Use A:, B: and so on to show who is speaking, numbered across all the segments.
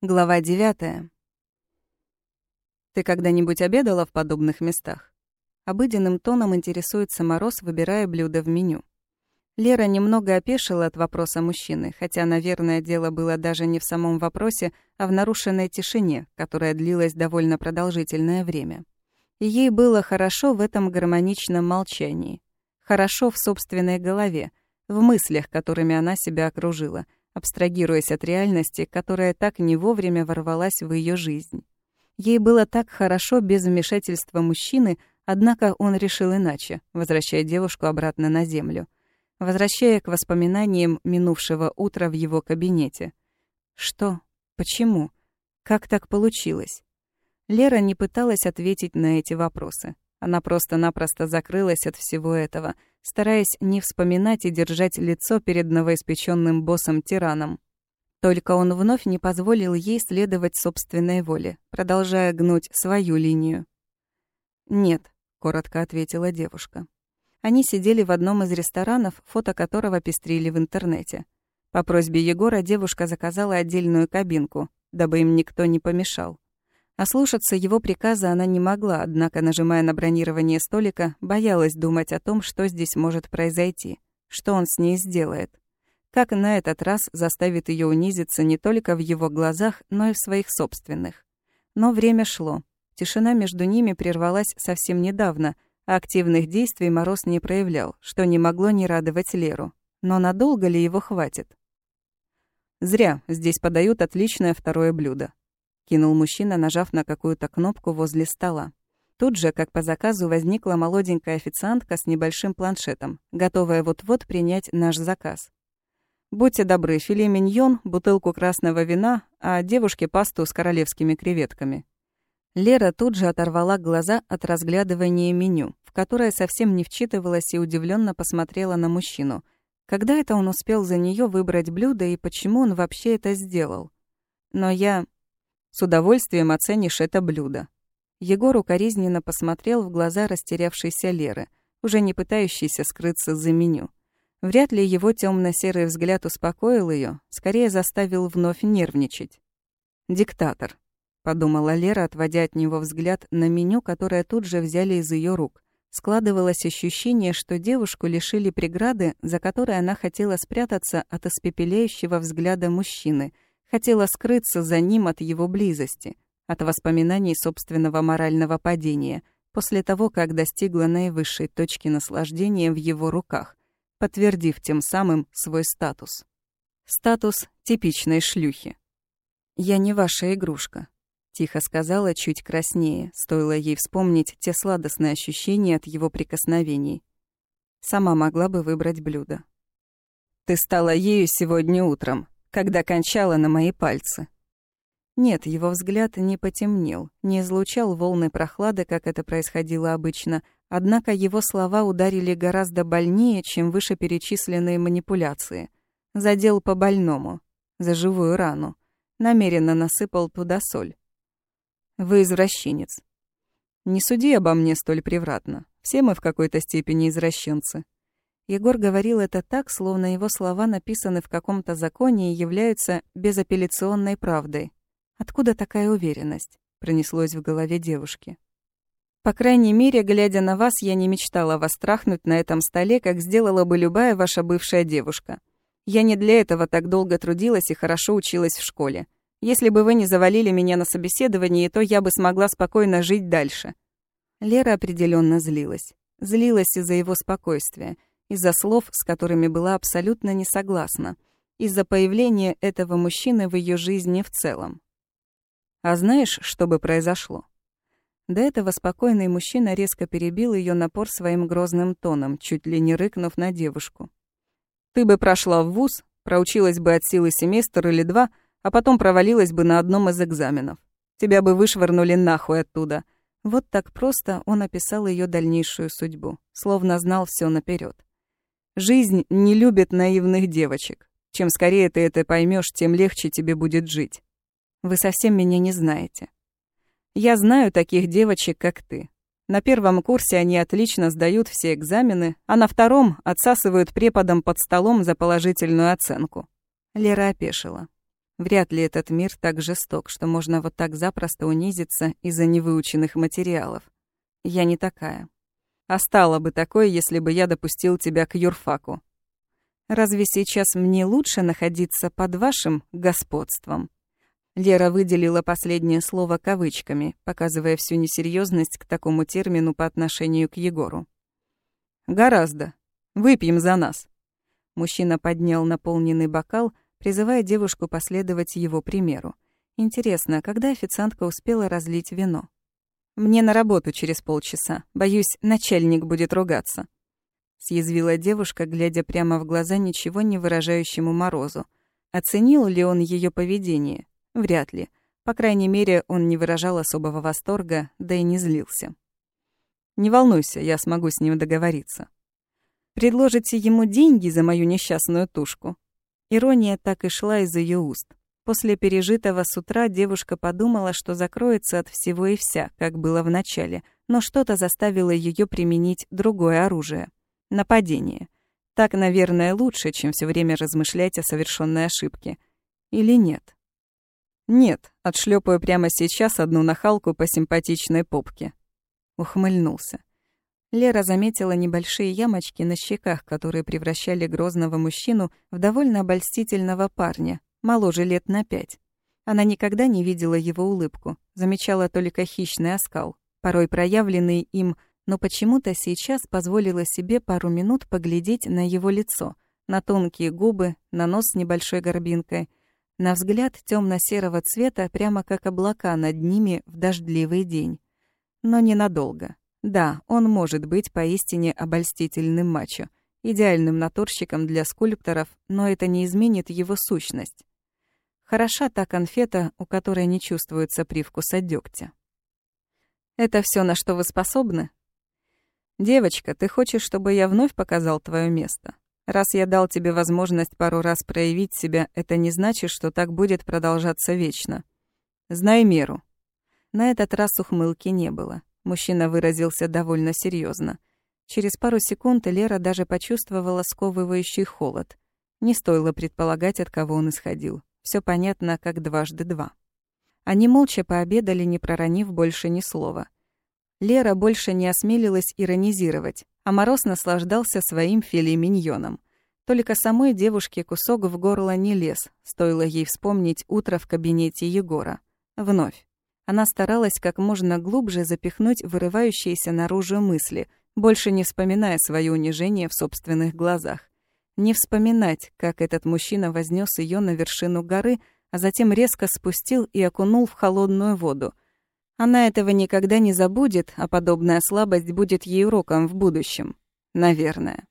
A: Глава девятая. «Ты когда-нибудь обедала в подобных местах?» Обыденным тоном интересуется Мороз, выбирая блюдо в меню. Лера немного опешила от вопроса мужчины, хотя, наверное, дело было даже не в самом вопросе, а в нарушенной тишине, которая длилась довольно продолжительное время. И ей было хорошо в этом гармоничном молчании. Хорошо в собственной голове, в мыслях, которыми она себя окружила — абстрагируясь от реальности, которая так не вовремя ворвалась в ее жизнь. Ей было так хорошо без вмешательства мужчины, однако он решил иначе, возвращая девушку обратно на землю, возвращая к воспоминаниям минувшего утра в его кабинете. Что? Почему? Как так получилось? Лера не пыталась ответить на эти вопросы. Она просто-напросто закрылась от всего этого — стараясь не вспоминать и держать лицо перед новоиспеченным боссом-тираном. Только он вновь не позволил ей следовать собственной воле, продолжая гнуть свою линию. «Нет», — коротко ответила девушка. Они сидели в одном из ресторанов, фото которого пестрили в интернете. По просьбе Егора девушка заказала отдельную кабинку, дабы им никто не помешал. Ослушаться его приказа она не могла, однако, нажимая на бронирование столика, боялась думать о том, что здесь может произойти, что он с ней сделает. Как на этот раз заставит ее унизиться не только в его глазах, но и в своих собственных. Но время шло. Тишина между ними прервалась совсем недавно, а активных действий Мороз не проявлял, что не могло не радовать Леру. Но надолго ли его хватит? Зря, здесь подают отличное второе блюдо кинул мужчина, нажав на какую-то кнопку возле стола. Тут же, как по заказу, возникла молоденькая официантка с небольшим планшетом, готовая вот-вот принять наш заказ. «Будьте добры, филе миньон, бутылку красного вина, а девушке пасту с королевскими креветками». Лера тут же оторвала глаза от разглядывания меню, в которое совсем не вчитывалась и удивленно посмотрела на мужчину. Когда это он успел за нее выбрать блюдо и почему он вообще это сделал? Но я... С удовольствием оценишь это блюдо». Егор укоризненно посмотрел в глаза растерявшейся Леры, уже не пытающейся скрыться за меню. Вряд ли его темно серый взгляд успокоил ее, скорее заставил вновь нервничать. «Диктатор», — подумала Лера, отводя от него взгляд на меню, которое тут же взяли из ее рук. Складывалось ощущение, что девушку лишили преграды, за которой она хотела спрятаться от испепеляющего взгляда мужчины — Хотела скрыться за ним от его близости, от воспоминаний собственного морального падения, после того, как достигла наивысшей точки наслаждения в его руках, подтвердив тем самым свой статус. Статус типичной шлюхи. «Я не ваша игрушка», — тихо сказала чуть краснее, стоило ей вспомнить те сладостные ощущения от его прикосновений. Сама могла бы выбрать блюдо. «Ты стала ею сегодня утром», когда кончала на мои пальцы. Нет, его взгляд не потемнел, не излучал волны прохлады, как это происходило обычно, однако его слова ударили гораздо больнее, чем вышеперечисленные манипуляции. Задел по больному, за живую рану. Намеренно насыпал туда соль. Вы извращенец. Не суди обо мне столь превратно. Все мы в какой-то степени извращенцы. Егор говорил это так, словно его слова написаны в каком-то законе и являются безапелляционной правдой. Откуда такая уверенность? Пронеслось в голове девушки. По крайней мере, глядя на вас, я не мечтала вас трахнуть на этом столе, как сделала бы любая ваша бывшая девушка. Я не для этого так долго трудилась и хорошо училась в школе. Если бы вы не завалили меня на собеседовании, то я бы смогла спокойно жить дальше. Лера определенно злилась. Злилась из-за его спокойствия из-за слов, с которыми была абсолютно не согласна, из-за появления этого мужчины в ее жизни в целом. А знаешь, что бы произошло? До этого спокойный мужчина резко перебил ее напор своим грозным тоном, чуть ли не рыкнув на девушку. «Ты бы прошла в вуз, проучилась бы от силы семестр или два, а потом провалилась бы на одном из экзаменов. Тебя бы вышвырнули нахуй оттуда». Вот так просто он описал ее дальнейшую судьбу, словно знал все наперед. Жизнь не любит наивных девочек. Чем скорее ты это поймешь, тем легче тебе будет жить. Вы совсем меня не знаете. Я знаю таких девочек, как ты. На первом курсе они отлично сдают все экзамены, а на втором отсасывают преподом под столом за положительную оценку. Лера опешила. Вряд ли этот мир так жесток, что можно вот так запросто унизиться из-за невыученных материалов. Я не такая. А стала бы такой, если бы я допустил тебя к юрфаку. Разве сейчас мне лучше находиться под вашим господством? Лера выделила последнее слово кавычками, показывая всю несерьезность к такому термину по отношению к Егору. «Гораздо. Выпьем за нас». Мужчина поднял наполненный бокал, призывая девушку последовать его примеру. Интересно, когда официантка успела разлить вино? «Мне на работу через полчаса. Боюсь, начальник будет ругаться», — съязвила девушка, глядя прямо в глаза ничего не выражающему Морозу. Оценил ли он ее поведение? Вряд ли. По крайней мере, он не выражал особого восторга, да и не злился. «Не волнуйся, я смогу с ним договориться». «Предложите ему деньги за мою несчастную тушку?» Ирония так и шла из ее уст. После пережитого с утра девушка подумала, что закроется от всего и вся, как было в начале, но что-то заставило ее применить другое оружие — нападение. Так, наверное, лучше, чем все время размышлять о совершенной ошибке. Или нет? «Нет, отшлепаю прямо сейчас одну нахалку по симпатичной попке». Ухмыльнулся. Лера заметила небольшие ямочки на щеках, которые превращали грозного мужчину в довольно обольстительного парня, моложе лет на пять. Она никогда не видела его улыбку, замечала только хищный оскал, порой проявленный им, но почему-то сейчас позволила себе пару минут поглядеть на его лицо, на тонкие губы, на нос с небольшой горбинкой, на взгляд темно-серого цвета, прямо как облака над ними в дождливый день. Но ненадолго. Да, он может быть поистине обольстительным мачо, идеальным натурщиком для скульпторов, но это не изменит его сущность. Хороша та конфета, у которой не чувствуется привкуса дегтя. Это все, на что вы способны? Девочка, ты хочешь, чтобы я вновь показал твое место? Раз я дал тебе возможность пару раз проявить себя, это не значит, что так будет продолжаться вечно. Знай меру. На этот раз ухмылки не было. Мужчина выразился довольно серьезно. Через пару секунд Лера даже почувствовала сковывающий холод. Не стоило предполагать, от кого он исходил. Все понятно, как дважды два. Они молча пообедали, не проронив больше ни слова. Лера больше не осмелилась иронизировать а Мороз наслаждался своим филе-миньоном. Только самой девушке кусок в горло не лез, стоило ей вспомнить утро в кабинете Егора. Вновь. Она старалась как можно глубже запихнуть вырывающиеся наружу мысли, больше не вспоминая свое унижение в собственных глазах. Не вспоминать, как этот мужчина вознес ее на вершину горы, а затем резко спустил и окунул в холодную воду — она этого никогда не забудет, а подобная слабость будет ей уроком в будущем. Наверное.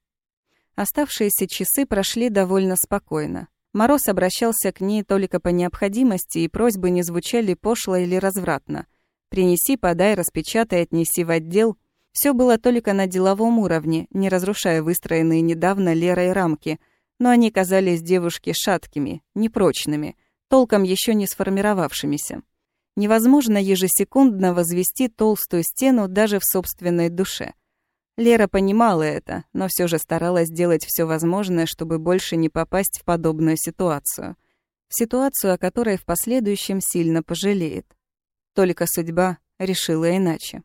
A: Оставшиеся часы прошли довольно спокойно. Мороз обращался к ней только по необходимости, и просьбы не звучали пошло или развратно. «Принеси, подай, распечатай, отнеси в отдел». Все было только на деловом уровне, не разрушая выстроенные недавно Лерой рамки, но они казались девушке шаткими, непрочными, толком еще не сформировавшимися. Невозможно ежесекундно возвести толстую стену даже в собственной душе. Лера понимала это, но все же старалась делать все возможное, чтобы больше не попасть в подобную ситуацию. В ситуацию, о которой в последующем сильно пожалеет. Только судьба решила иначе.